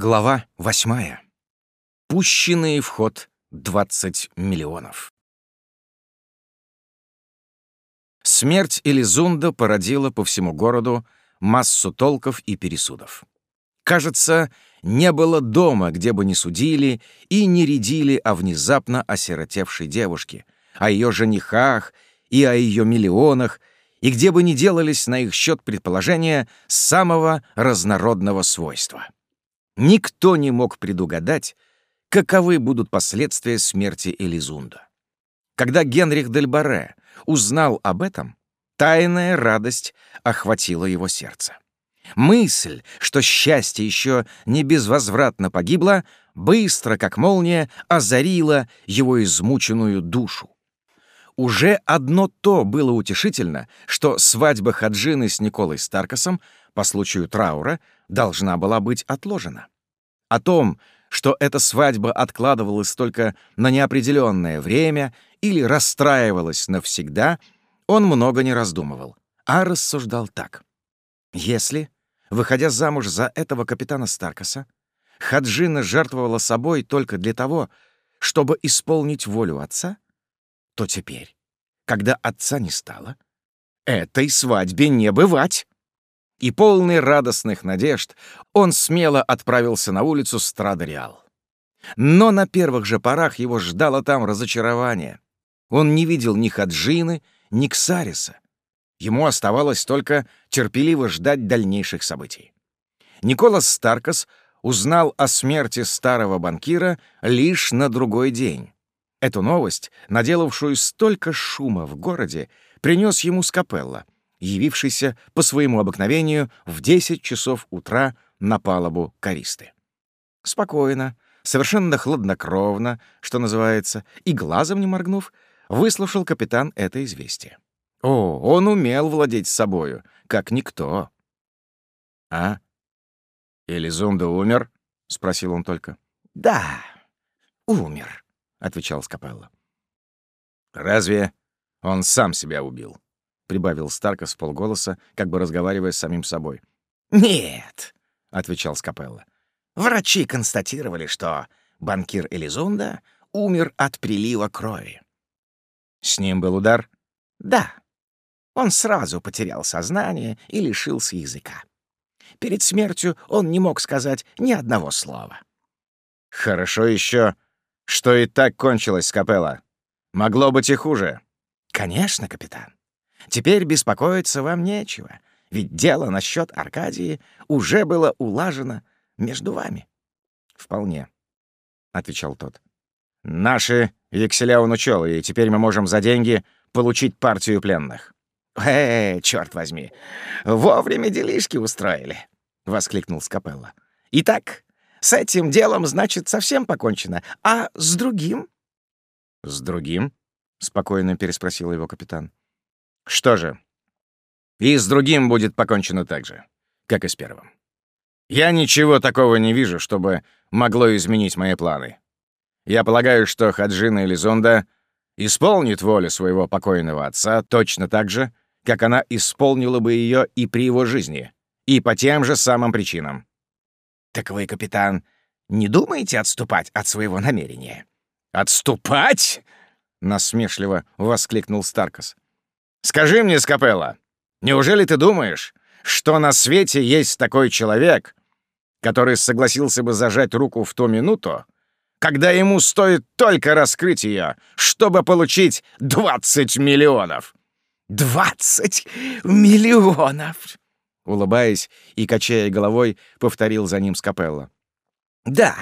Глава восьмая. Пущенные в ход 20 миллионов. Смерть Элизунда породила по всему городу массу толков и пересудов. Кажется, не было дома, где бы не судили и не рядили о внезапно осиротевшей девушке, о ее женихах и о ее миллионах, и где бы не делались на их счет предположения самого разнородного свойства. Никто не мог предугадать, каковы будут последствия смерти Элизунда. Когда Генрих дель Барре узнал об этом, тайная радость охватила его сердце. Мысль, что счастье еще не безвозвратно погибло, быстро, как молния, озарила его измученную душу. Уже одно то было утешительно, что свадьба Хаджины с Николой Старкосом по случаю траура должна была быть отложена. О том, что эта свадьба откладывалась только на неопределенное время или расстраивалась навсегда, он много не раздумывал, а рассуждал так. Если, выходя замуж за этого капитана Старкоса, Хаджина жертвовала собой только для того, чтобы исполнить волю отца, то теперь, когда отца не стало, этой свадьбе не бывать. И полный радостных надежд он смело отправился на улицу Страдариал. Но на первых же порах его ждало там разочарование. Он не видел ни Хаджины, ни Ксариса. Ему оставалось только терпеливо ждать дальнейших событий. Николас Старкос узнал о смерти старого банкира лишь на другой день. Эту новость, наделавшую столько шума в городе, принес ему Скапелла, явившийся по своему обыкновению в 10 часов утра на палубу Користы. Спокойно, совершенно хладнокровно, что называется, и глазом не моргнув, выслушал капитан это известие. О, он умел владеть собою, как никто. «А? Элизунда умер?» — спросил он только. «Да, умер», — отвечал Скапелло. «Разве он сам себя убил?» — прибавил Старкос полголоса, как бы разговаривая с самим собой. «Нет», — отвечал Скапелло. «Врачи констатировали, что банкир Элизонда умер от прилива крови». «С ним был удар?» «Да. Он сразу потерял сознание и лишился языка. Перед смертью он не мог сказать ни одного слова». «Хорошо еще, что и так кончилось, Капелла. Могло быть и хуже. Конечно, капитан. Теперь беспокоиться вам нечего, ведь дело насчет Аркадии уже было улажено между вами. Вполне, отвечал тот. Наши векселя он учел, и теперь мы можем за деньги получить партию пленных. «Э, черт возьми, вовремя делишки устроили!» — воскликнул Скапелла. «Итак, с этим делом, значит, совсем покончено. А с другим?» «С другим?» — спокойно переспросил его капитан. «Что же? И с другим будет покончено так же, как и с первым. Я ничего такого не вижу, чтобы могло изменить мои планы. Я полагаю, что Хаджина Элизонда исполнит волю своего покойного отца точно так же, как она исполнила бы ее и при его жизни, и по тем же самым причинам. «Так вы, капитан, не думаете отступать от своего намерения?» «Отступать?» — насмешливо воскликнул Старкос. «Скажи мне, Скапелла, неужели ты думаешь, что на свете есть такой человек, который согласился бы зажать руку в ту минуту, когда ему стоит только раскрыть ее, чтобы получить 20 миллионов?» «Двадцать миллионов!» улыбаясь и качая головой, повторил за ним Скапелло. «Да,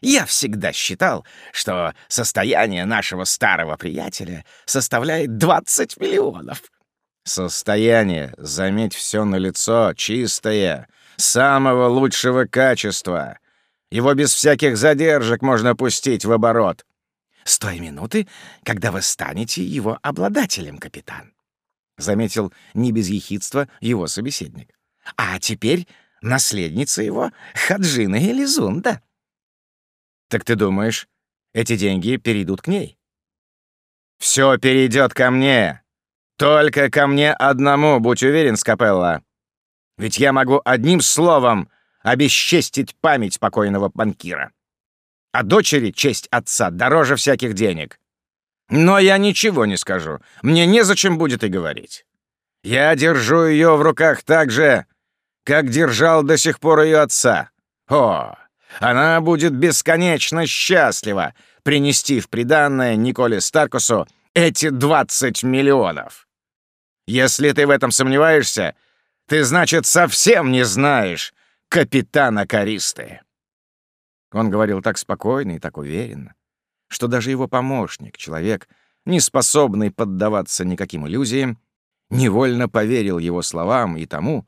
я всегда считал, что состояние нашего старого приятеля составляет 20 миллионов». «Состояние, заметь, все на лицо, чистое, самого лучшего качества. Его без всяких задержек можно пустить в оборот». «С той минуты, когда вы станете его обладателем, капитан», — заметил не без ехидства его собеседник. А теперь наследница его — Хаджина Элизунда. Так ты думаешь, эти деньги перейдут к ней? Все перейдет ко мне. Только ко мне одному, будь уверен, Скапелла. Ведь я могу одним словом обесчестить память покойного банкира. А дочери честь отца дороже всяких денег. Но я ничего не скажу, мне незачем будет и говорить. Я держу ее в руках так же, как держал до сих пор ее отца. О, она будет бесконечно счастлива принести в приданное Николе Старкусу эти 20 миллионов. Если ты в этом сомневаешься, ты, значит, совсем не знаешь капитана Користы. Он говорил так спокойно и так уверенно, что даже его помощник, человек, не способный поддаваться никаким иллюзиям, невольно поверил его словам и тому,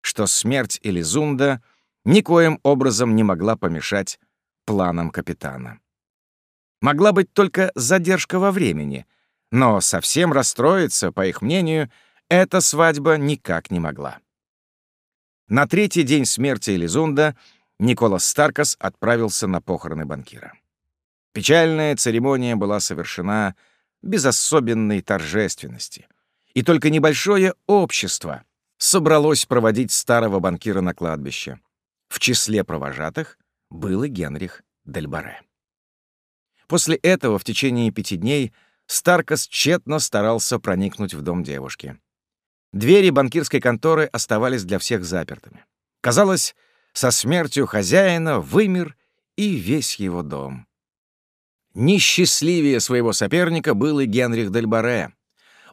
что смерть Элизунда никоим образом не могла помешать планам капитана. Могла быть только задержка во времени, но совсем расстроиться, по их мнению, эта свадьба никак не могла. На третий день смерти Элизунда Николас Старкас отправился на похороны банкира. Печальная церемония была совершена без особенной торжественности, и только небольшое общество собралось проводить старого банкира на кладбище. В числе провожатых был и Генрих Дельбаре. После этого в течение пяти дней Старкас тщетно старался проникнуть в дом девушки. Двери банкирской конторы оставались для всех запертыми. Казалось, со смертью хозяина вымер и весь его дом. Несчастливее своего соперника был и Генрих Дельбаре.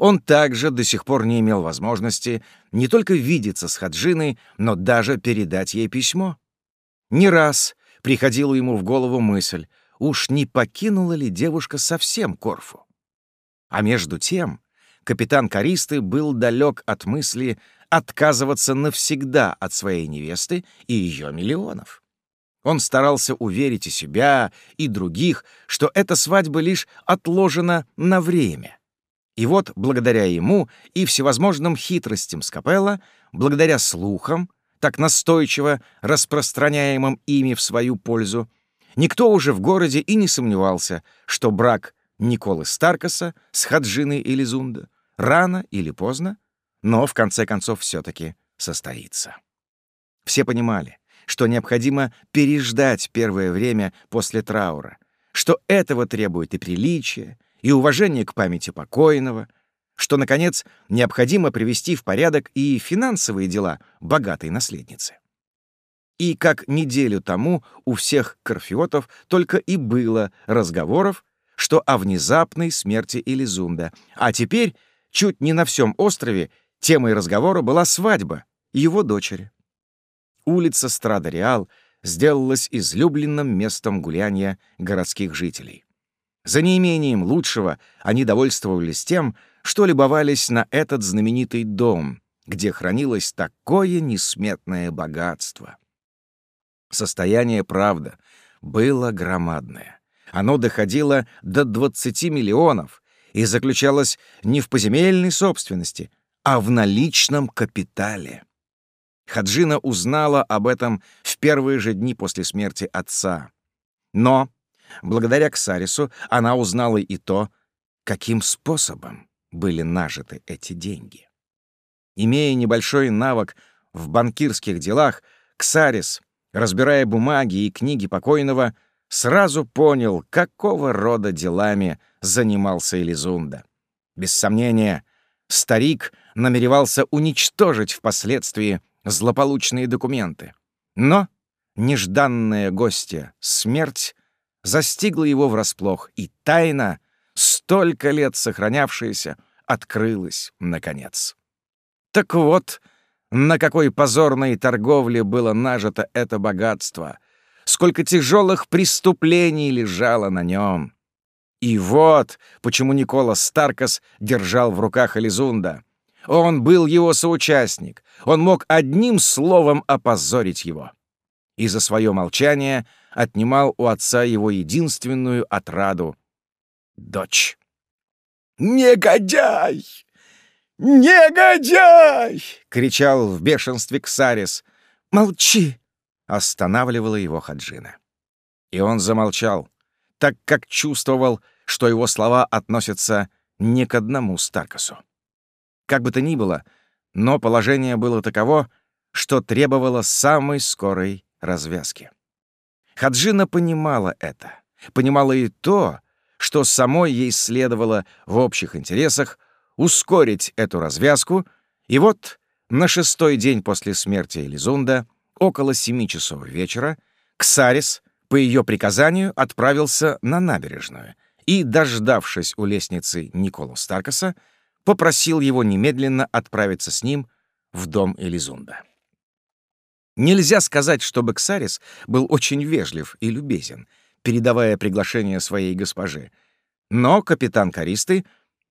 Он также до сих пор не имел возможности не только видеться с Хаджиной, но даже передать ей письмо. Не раз приходила ему в голову мысль, уж не покинула ли девушка совсем Корфу. А между тем капитан Користы был далек от мысли отказываться навсегда от своей невесты и ее миллионов. Он старался уверить и себя, и других, что эта свадьба лишь отложена на время. И вот, благодаря ему и всевозможным хитростям Скапелла, благодаря слухам, так настойчиво распространяемым ими в свою пользу, никто уже в городе и не сомневался, что брак Николы Старкаса с Хаджиной Элизунда рано или поздно, но в конце концов все-таки состоится. Все понимали, что необходимо переждать первое время после траура, что этого требует и приличие, и уважение к памяти покойного, что, наконец, необходимо привести в порядок и финансовые дела богатой наследницы. И как неделю тому у всех корфиотов только и было разговоров что о внезапной смерти Элизунда. А теперь чуть не на всем острове темой разговора была свадьба его дочери. Улица Страда-Реал сделалась излюбленным местом гуляния городских жителей. За неимением лучшего они довольствовались тем, что любовались на этот знаменитый дом, где хранилось такое несметное богатство. Состояние, правда, было громадное. Оно доходило до 20 миллионов и заключалось не в поземельной собственности, а в наличном капитале. Хаджина узнала об этом в первые же дни после смерти отца. Но, благодаря Ксарису, она узнала и то, каким способом были нажиты эти деньги. Имея небольшой навык в банкирских делах, Ксарис, разбирая бумаги и книги покойного, сразу понял, какого рода делами занимался Элизунда. Без сомнения, старик намеревался уничтожить впоследствии злополучные документы. Но нежданная гостья, смерть, застигла его врасплох, и тайна, столько лет сохранявшаяся, открылась наконец. Так вот, на какой позорной торговле было нажито это богатство — сколько тяжелых преступлений лежало на нем. И вот почему Никола Старкас держал в руках Элизунда. Он был его соучастник. Он мог одним словом опозорить его. И за свое молчание отнимал у отца его единственную отраду — дочь. «Негодяй! Негодяй!» — кричал в бешенстве Ксарис. «Молчи!» останавливала его Хаджина. И он замолчал, так как чувствовал, что его слова относятся не к одному Старкасу. Как бы то ни было, но положение было таково, что требовало самой скорой развязки. Хаджина понимала это, понимала и то, что самой ей следовало в общих интересах ускорить эту развязку, и вот на шестой день после смерти Элизунда, около семи часов вечера, Ксарис, по ее приказанию, отправился на набережную и, дождавшись у лестницы Николу Старкаса, попросил его немедленно отправиться с ним в дом Элизунда. Нельзя сказать, чтобы Ксарис был очень вежлив и любезен, передавая приглашение своей госпоже, но капитан Каристы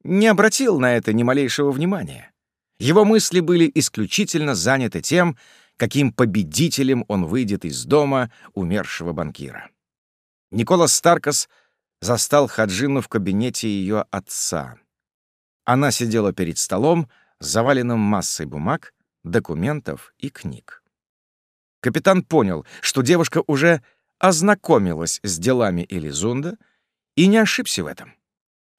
не обратил на это ни малейшего внимания. Его мысли были исключительно заняты тем, каким победителем он выйдет из дома умершего банкира. Николас Старкас застал Хаджину в кабинете ее отца. Она сидела перед столом, заваленным массой бумаг, документов и книг. Капитан понял, что девушка уже ознакомилась с делами Элизунда и не ошибся в этом.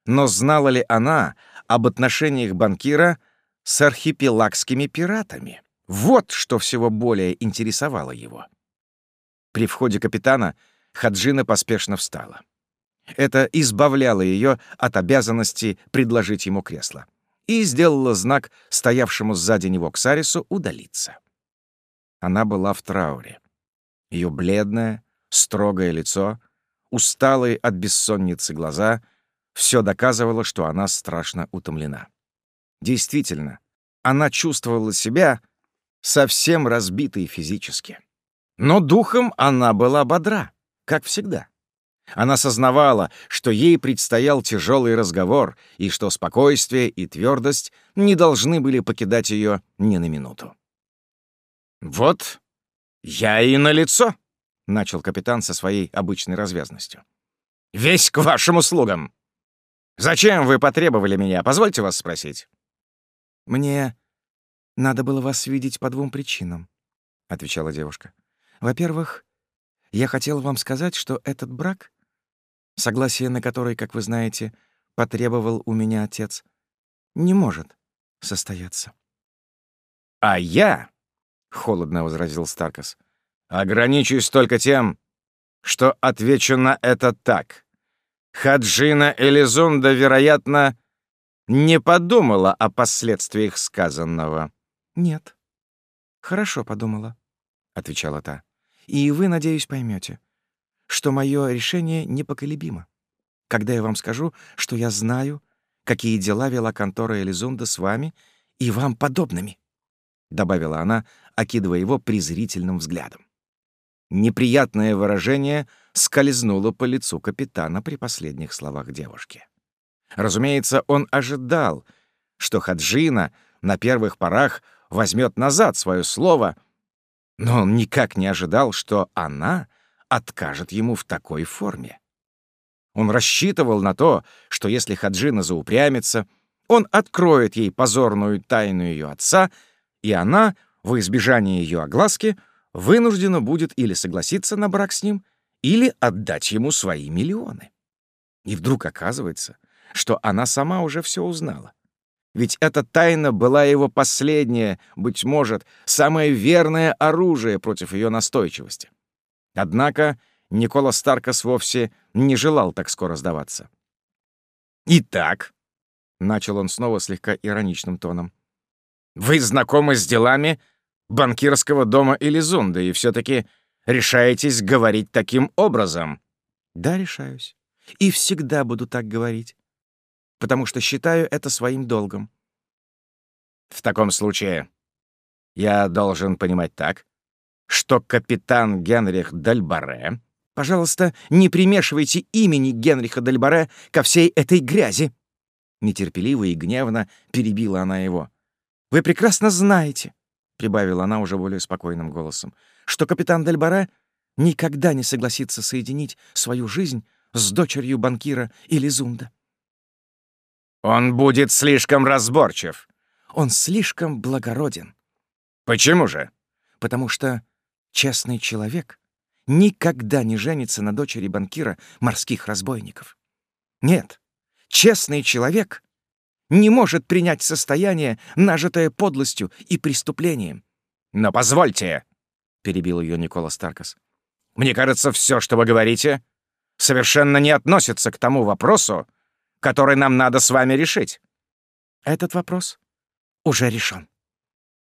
Но знала ли она об отношениях банкира — с архипелагскими пиратами. Вот что всего более интересовало его. При входе капитана Хаджина поспешно встала. Это избавляло ее от обязанности предложить ему кресло и сделала знак стоявшему сзади него Ксарису удалиться. Она была в трауре. Ее бледное, строгое лицо, усталые от бессонницы глаза — все доказывало, что она страшно утомлена. Действительно, она чувствовала себя совсем разбитой физически. Но духом она была бодра, как всегда. Она сознавала, что ей предстоял тяжелый разговор и что спокойствие и твердость не должны были покидать ее ни на минуту. «Вот я и на лицо, начал капитан со своей обычной развязностью. «Весь к вашим услугам! Зачем вы потребовали меня, позвольте вас спросить?» «Мне надо было вас видеть по двум причинам», — отвечала девушка. «Во-первых, я хотела вам сказать, что этот брак, согласие на который, как вы знаете, потребовал у меня отец, не может состояться». «А я», — холодно возразил Старкас, — «ограничусь только тем, что отвечу на это так. Хаджина Элизунда, вероятно, не подумала о последствиях сказанного. «Нет, хорошо подумала», — отвечала та. «И вы, надеюсь, поймете, что мое решение непоколебимо, когда я вам скажу, что я знаю, какие дела вела контора Элизунда с вами и вам подобными», — добавила она, окидывая его презрительным взглядом. Неприятное выражение скользнуло по лицу капитана при последних словах девушки. Разумеется, он ожидал, что Хаджина на первых порах возьмет назад свое слово, но он никак не ожидал, что она откажет ему в такой форме. Он рассчитывал на то, что если Хаджина заупрямится, он откроет ей позорную тайну ее отца, и она, во избежание ее огласки, вынуждена будет или согласиться на брак с ним, или отдать ему свои миллионы. И вдруг оказывается, что она сама уже все узнала. Ведь эта тайна была его последнее, быть может, самое верное оружие против ее настойчивости. Однако Никола Старкас вовсе не желал так скоро сдаваться. «Итак», — начал он снова слегка ироничным тоном, «вы знакомы с делами банкирского дома Элизунда и все таки решаетесь говорить таким образом?» «Да, решаюсь. И всегда буду так говорить потому что считаю это своим долгом. В таком случае я должен понимать так, что капитан Генрих Дальбаре... Пожалуйста, не примешивайте имени Генриха Дальбаре ко всей этой грязи. Нетерпеливо и гневно перебила она его. «Вы прекрасно знаете», — прибавила она уже более спокойным голосом, «что капитан Дальбаре никогда не согласится соединить свою жизнь с дочерью банкира Элизунда. Он будет слишком разборчив. Он слишком благороден. Почему же? Потому что честный человек никогда не женится на дочери банкира морских разбойников. Нет, честный человек не может принять состояние, нажитое подлостью и преступлением. «Но позвольте!» — перебил ее Никола Старкас. «Мне кажется, все, что вы говорите, совершенно не относится к тому вопросу, который нам надо с вами решить». «Этот вопрос уже решен».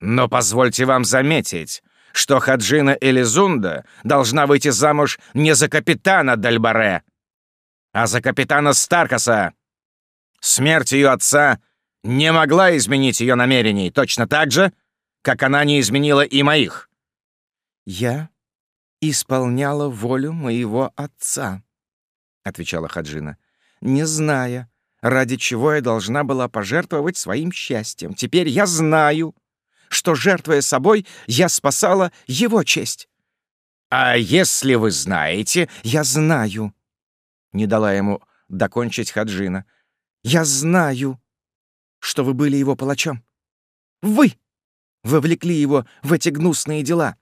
«Но позвольте вам заметить, что Хаджина Элизунда должна выйти замуж не за капитана Дальбаре, а за капитана Старкаса. Смерть ее отца не могла изменить ее намерений, точно так же, как она не изменила и моих. «Я исполняла волю моего отца», — отвечала Хаджина, «не зная, ради чего я должна была пожертвовать своим счастьем. Теперь я знаю, что, жертвуя собой, я спасала его честь». «А если вы знаете...» «Я знаю», — не дала ему докончить Хаджина. «Я знаю, что вы были его палачом. Вы вовлекли его в эти гнусные дела.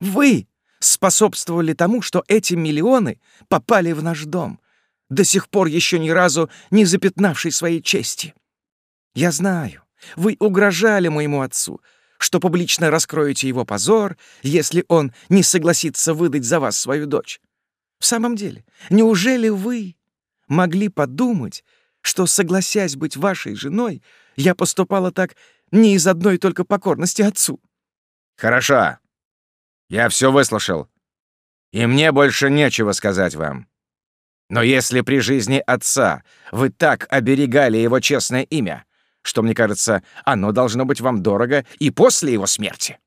Вы способствовали тому, что эти миллионы попали в наш дом, до сих пор еще ни разу не запятнавший своей чести. Я знаю, вы угрожали моему отцу, что публично раскроете его позор, если он не согласится выдать за вас свою дочь. В самом деле, неужели вы могли подумать, что, согласясь быть вашей женой, я поступала так не из одной только покорности отцу». «Хорошо. Я все выслушал. И мне больше нечего сказать вам. Но если при жизни отца вы так оберегали его честное имя, что, мне кажется, оно должно быть вам дорого и после его смерти.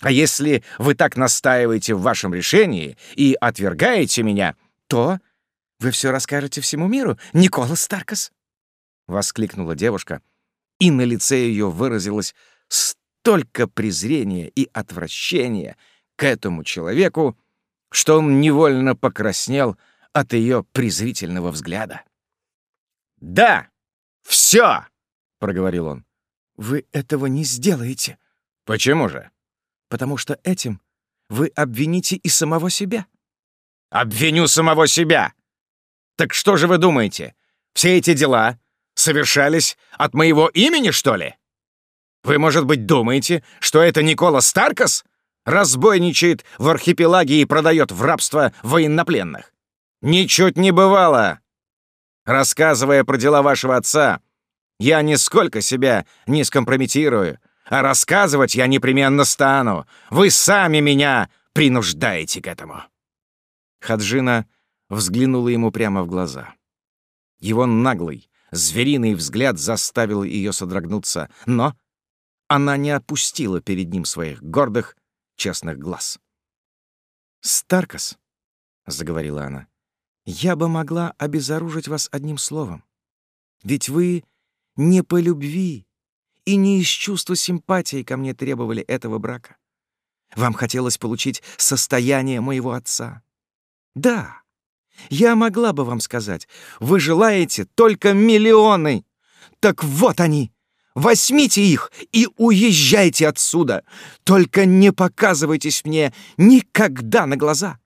А если вы так настаиваете в вашем решении и отвергаете меня, то вы все расскажете всему миру, Никола Старкас?» — воскликнула девушка, и на лице ее выразилось столько презрения и отвращения к этому человеку, что он невольно покраснел от ее презрительного взгляда. «Да, все!» — проговорил он. «Вы этого не сделаете». «Почему же?» «Потому что этим вы обвините и самого себя». «Обвиню самого себя!» Так что же вы думаете? Все эти дела совершались от моего имени, что ли? Вы, может быть, думаете, что это Никола Старкас разбойничает в архипелаге и продает в рабство военнопленных? Ничуть не бывало. Рассказывая про дела вашего отца, я нисколько себя не скомпрометирую, а рассказывать я непременно стану. Вы сами меня принуждаете к этому». Хаджина взглянула ему прямо в глаза. Его наглый, звериный взгляд заставил ее содрогнуться, но она не опустила перед ним своих гордых, честных глаз. «Старкас», — заговорила она, — «я бы могла обезоружить вас одним словом. Ведь вы не по любви и не из чувства симпатии ко мне требовали этого брака. Вам хотелось получить состояние моего отца. Да, я могла бы вам сказать, вы желаете только миллионы. Так вот они. Возьмите их и уезжайте отсюда. Только не показывайтесь мне никогда на глаза.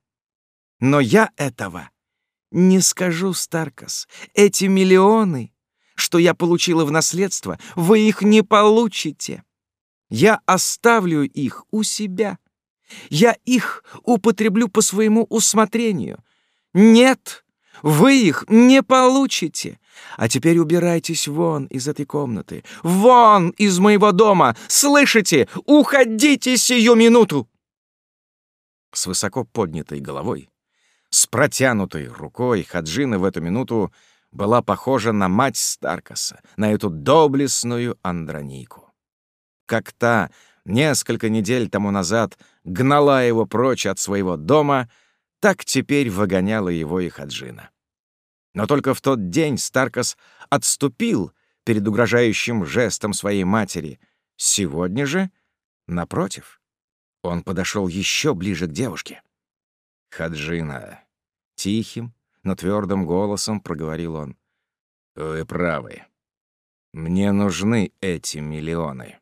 Но я этого не скажу, Старкас. Эти миллионы, что я получила в наследство, вы их не получите. Я оставлю их у себя. Я их употреблю по своему усмотрению — нет, вы их не получите. А теперь убирайтесь вон из этой комнаты. Вон из моего дома. Слышите? Уходите сию минуту. С высоко поднятой головой, с протянутой рукой Хаджина в эту минуту была похожа на мать Старкаса, на эту доблестную Андронику. Как та несколько недель тому назад гнала его прочь от своего дома — так теперь выгоняла его и Хаджина. Но только в тот день Старкас отступил перед угрожающим жестом своей матери. Сегодня же, напротив, он подошел еще ближе к девушке. «Хаджина», — тихим, но твердым голосом проговорил он, — «вы правы. Мне нужны эти миллионы.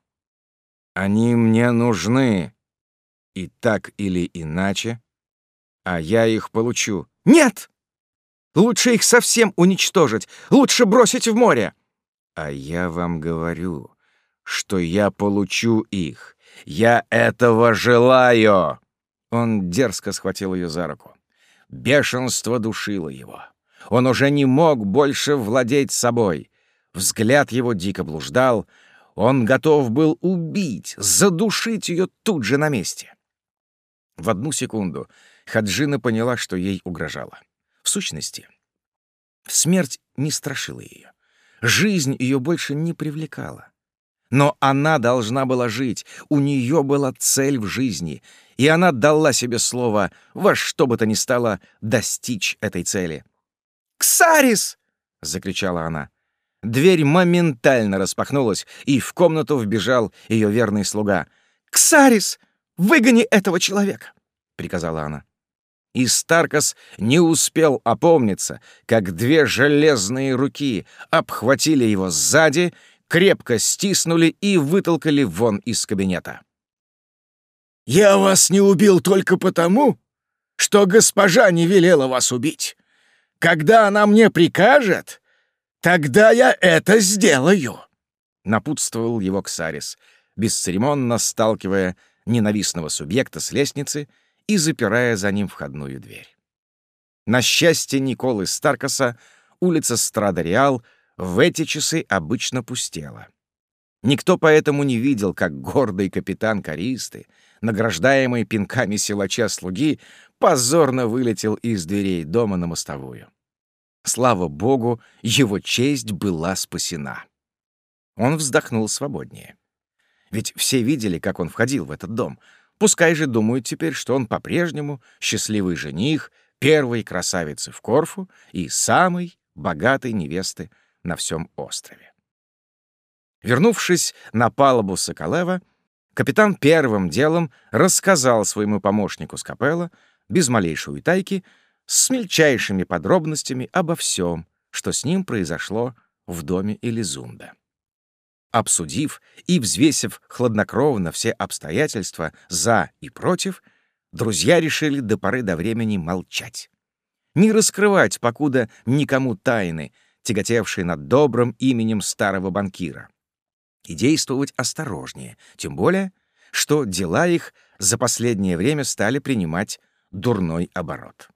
Они мне нужны. И так или иначе а я их получу. Нет! Лучше их совсем уничтожить, лучше бросить в море. А я вам говорю, что я получу их. Я этого желаю!» Он дерзко схватил ее за руку. Бешенство душило его. Он уже не мог больше владеть собой. Взгляд его дико блуждал. Он готов был убить, задушить ее тут же на месте. В одну секунду Хаджина поняла, что ей угрожало. В сущности, смерть не страшила ее. Жизнь ее больше не привлекала. Но она должна была жить, у нее была цель в жизни, и она дала себе слово во что бы то ни стало достичь этой цели. «Ксарис!» — закричала она. Дверь моментально распахнулась, и в комнату вбежал ее верный слуга. «Ксарис, выгони этого человека!» — приказала она. И Старкас не успел опомниться, как две железные руки обхватили его сзади, крепко стиснули и вытолкали вон из кабинета. «Я вас не убил только потому, что госпожа не велела вас убить. Когда она мне прикажет, тогда я это сделаю!» Напутствовал его Ксарис, бесцеремонно сталкивая ненавистного субъекта с лестницы и запирая за ним входную дверь. На счастье Николы Старкаса улица Страдариал в эти часы обычно пустела. Никто поэтому не видел, как гордый капитан Каристы, награждаемый пинками силача-слуги, позорно вылетел из дверей дома на мостовую. Слава богу, его честь была спасена. Он вздохнул свободнее. Ведь все видели, как он входил в этот дом. Пускай же думают теперь, что он по-прежнему счастливый жених, первой красавицы в Корфу и самой богатой невесты на всем острове. Вернувшись на палубу Соколева, капитан первым делом рассказал своему помощнику Скапелло, без малейшей утайки, с мельчайшими подробностями обо всем, что с ним произошло в доме Элизунда. Обсудив и взвесив хладнокровно все обстоятельства за и против, друзья решили до поры до времени молчать. Не раскрывать, покуда никому тайны, тяготевшие над добрым именем старого банкира. И действовать осторожнее, тем более, что дела их за последнее время стали принимать дурной оборот.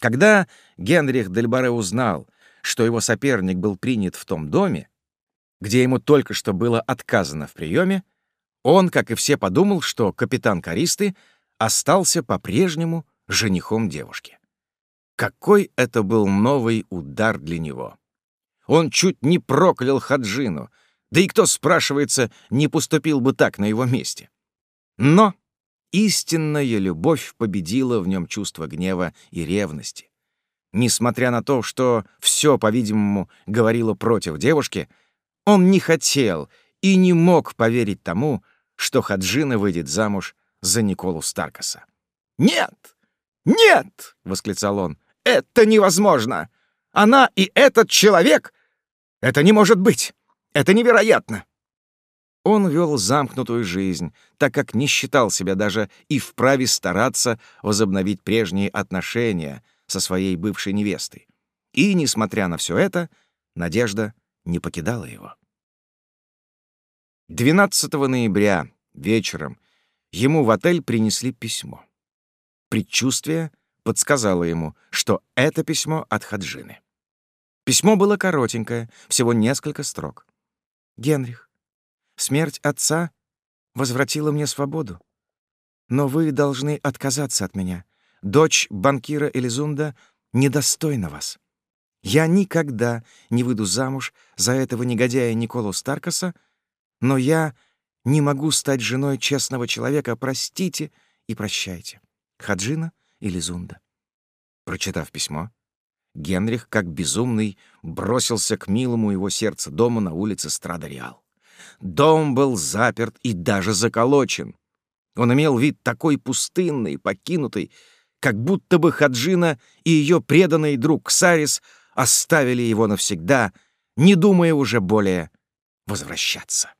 Когда Генрих Дельбаре узнал, что его соперник был принят в том доме, где ему только что было отказано в приеме, он, как и все, подумал, что капитан Каристы остался по-прежнему женихом девушки. Какой это был новый удар для него! Он чуть не проклял Хаджину, да и кто, спрашивается, не поступил бы так на его месте. Но Истинная любовь победила в нем чувство гнева и ревности. Несмотря на то, что все, по-видимому, говорило против девушки, он не хотел и не мог поверить тому, что Хаджина выйдет замуж за Николу Старкаса. «Нет! Нет!» — восклицал он. «Это невозможно! Она и этот человек! Это не может быть! Это невероятно!» Он вел замкнутую жизнь, так как не считал себя даже и вправе стараться возобновить прежние отношения со своей бывшей невестой. И, несмотря на все это, надежда не покидала его. 12 ноября вечером ему в отель принесли письмо. Предчувствие подсказало ему, что это письмо от Хаджины. Письмо было коротенькое, всего несколько строк. «Генрих, Смерть отца возвратила мне свободу. Но вы должны отказаться от меня. Дочь банкира Элизунда недостойна вас. Я никогда не выйду замуж за этого негодяя Николу Старкаса, но я не могу стать женой честного человека. Простите и прощайте. Хаджина Элизунда. Прочитав письмо, Генрих, как безумный, бросился к милому его сердцу дому на улице Страдариал. Дом был заперт и даже заколочен. Он имел вид такой пустынный, покинутый, как будто бы Хаджина и ее преданный друг Ксарис оставили его навсегда, не думая уже более возвращаться.